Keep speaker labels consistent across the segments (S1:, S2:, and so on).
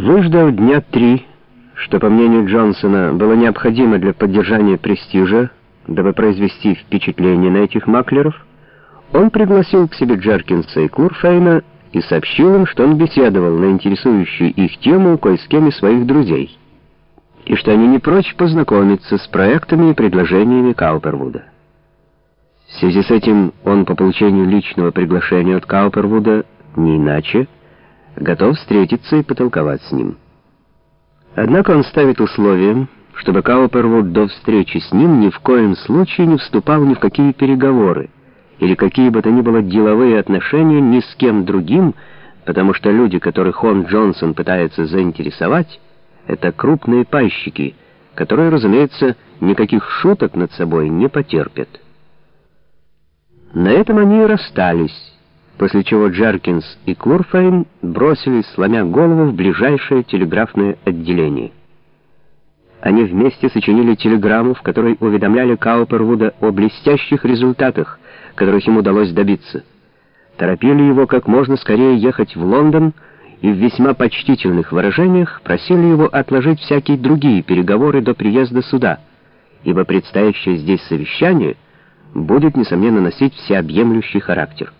S1: Выждав дня три, что, по мнению Джонсона, было необходимо для поддержания престижа, дабы произвести впечатление на этих маклеров, он пригласил к себе Джеркинса и Клурфейна и сообщил им, что он беседовал на интересующую их тему кое с кем из своих друзей, и что они не прочь познакомиться с проектами и предложениями Каупервуда. В связи с этим он по получению личного приглашения от Каупервуда не иначе готов встретиться и потолковать с ним. Однако он ставит условием, чтобы Каупервуд до встречи с ним ни в коем случае не вступал ни в какие переговоры или какие бы то ни было деловые отношения ни с кем другим, потому что люди, которых он, Джонсон, пытается заинтересовать, это крупные пайщики, которые, разумеется, никаких шуток над собой не потерпят. На этом они и расстались после чего Джеркинс и Клурфейн бросились, сломя голову, в ближайшее телеграфное отделение. Они вместе сочинили телеграмму, в которой уведомляли Каупервуда о блестящих результатах, которых ему удалось добиться. Торопили его как можно скорее ехать в Лондон и в весьма почтительных выражениях просили его отложить всякие другие переговоры до приезда суда, ибо предстоящее здесь совещание будет, несомненно, носить всеобъемлющий характер.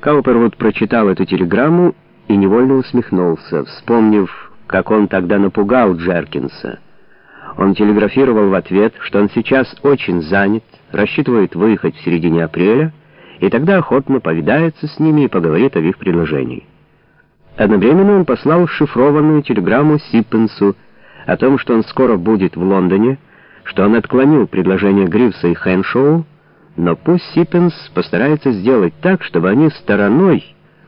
S1: Каупервуд прочитал эту телеграмму и невольно усмехнулся, вспомнив, как он тогда напугал Джеркинса. Он телеграфировал в ответ, что он сейчас очень занят, рассчитывает выехать в середине апреля, и тогда охотно повидается с ними и поговорит о их предложении. Одновременно он послал шифрованную телеграмму Сиппенсу о том, что он скоро будет в Лондоне, что он отклонил предложение Гривса и Хэншоу, но пусть Сиппенс постарается сделать так, чтобы они стороной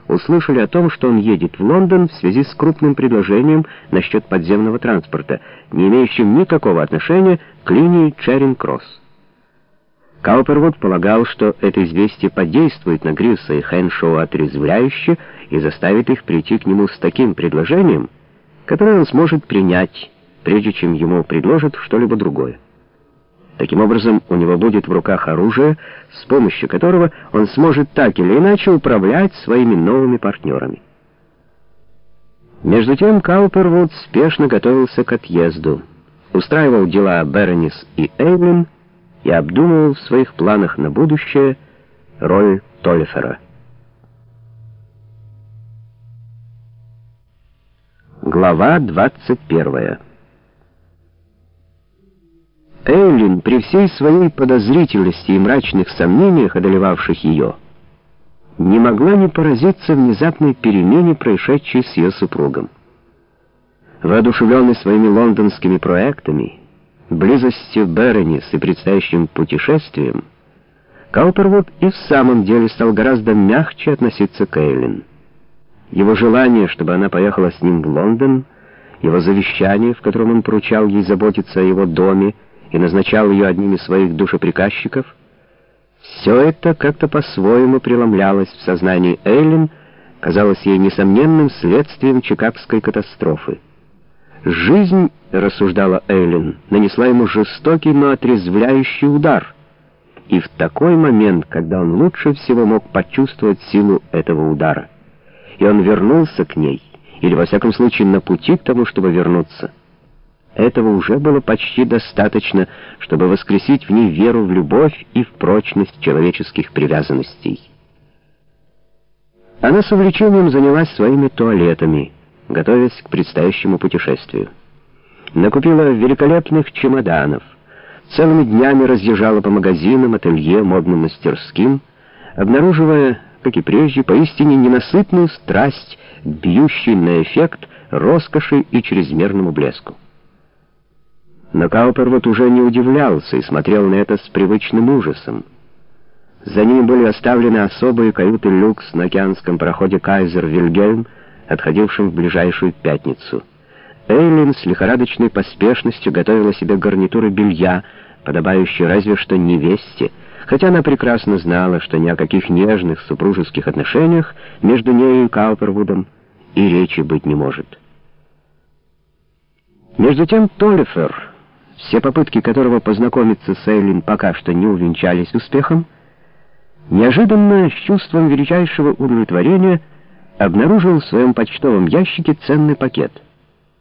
S1: услышали о том, что он едет в Лондон в связи с крупным предложением насчет подземного транспорта, не имеющим никакого отношения к линии Чаринг-Кросс. Каупервуд полагал, что это известие подействует на Грюса и Хэншоу отрезвляюще и заставит их прийти к нему с таким предложением, которое он сможет принять, прежде чем ему предложат что-либо другое. Таким образом, у него будет в руках оружие, с помощью которого он сможет так или иначе управлять своими новыми партнерами. Между тем Каупервуд спешно готовился к отъезду, устраивал дела Беронис и Эйвлин и обдумывал в своих планах на будущее роль Толлифера. Глава 21 Эйлин, при всей своей подозрительности и мрачных сомнениях, одолевавших ее, не могла не поразиться внезапной перемене, происшедшей с ее супругом. Воодушевленный своими лондонскими проектами, близостью Беренис и предстоящим путешествием, Каупервуд и в самом деле стал гораздо мягче относиться к Эйлин. Его желание, чтобы она поехала с ним в Лондон, его завещание, в котором он поручал ей заботиться о его доме, и назначал ее одним из своих душеприказчиков, все это как-то по-своему преломлялось в сознании Эйлин, казалось ей несомненным следствием Чикагской катастрофы. «Жизнь, — рассуждала Эйлин, — нанесла ему жестокий, но отрезвляющий удар, и в такой момент, когда он лучше всего мог почувствовать силу этого удара. И он вернулся к ней, или, во всяком случае, на пути к тому, чтобы вернуться — этого уже было почти достаточно, чтобы воскресить в ней веру в любовь и в прочность человеческих привязанностей. Она с увлечением занялась своими туалетами, готовясь к предстоящему путешествию. Накупила великолепных чемоданов, целыми днями разъезжала по магазинам, ателье, модным мастерским, обнаруживая, как и прежде, поистине ненасытную страсть, бьющей на эффект роскоши и чрезмерному блеску. Но Каупервуд уже не удивлялся и смотрел на это с привычным ужасом. За ними были оставлены особые каюты люкс на океанском проходе «Кайзер Вильгельм», отходившем в ближайшую пятницу. Эйлин с лихорадочной поспешностью готовила себе гарнитуры белья, подобающие разве что невесте, хотя она прекрасно знала, что ни о каких нежных супружеских отношениях между нею и Каупервудом и речи быть не может. Между тем Толлифер все попытки которого познакомиться с Эйлин пока что не увенчались успехом, неожиданно, с чувством величайшего удовлетворения, обнаружил в своем почтовом ящике ценный пакет —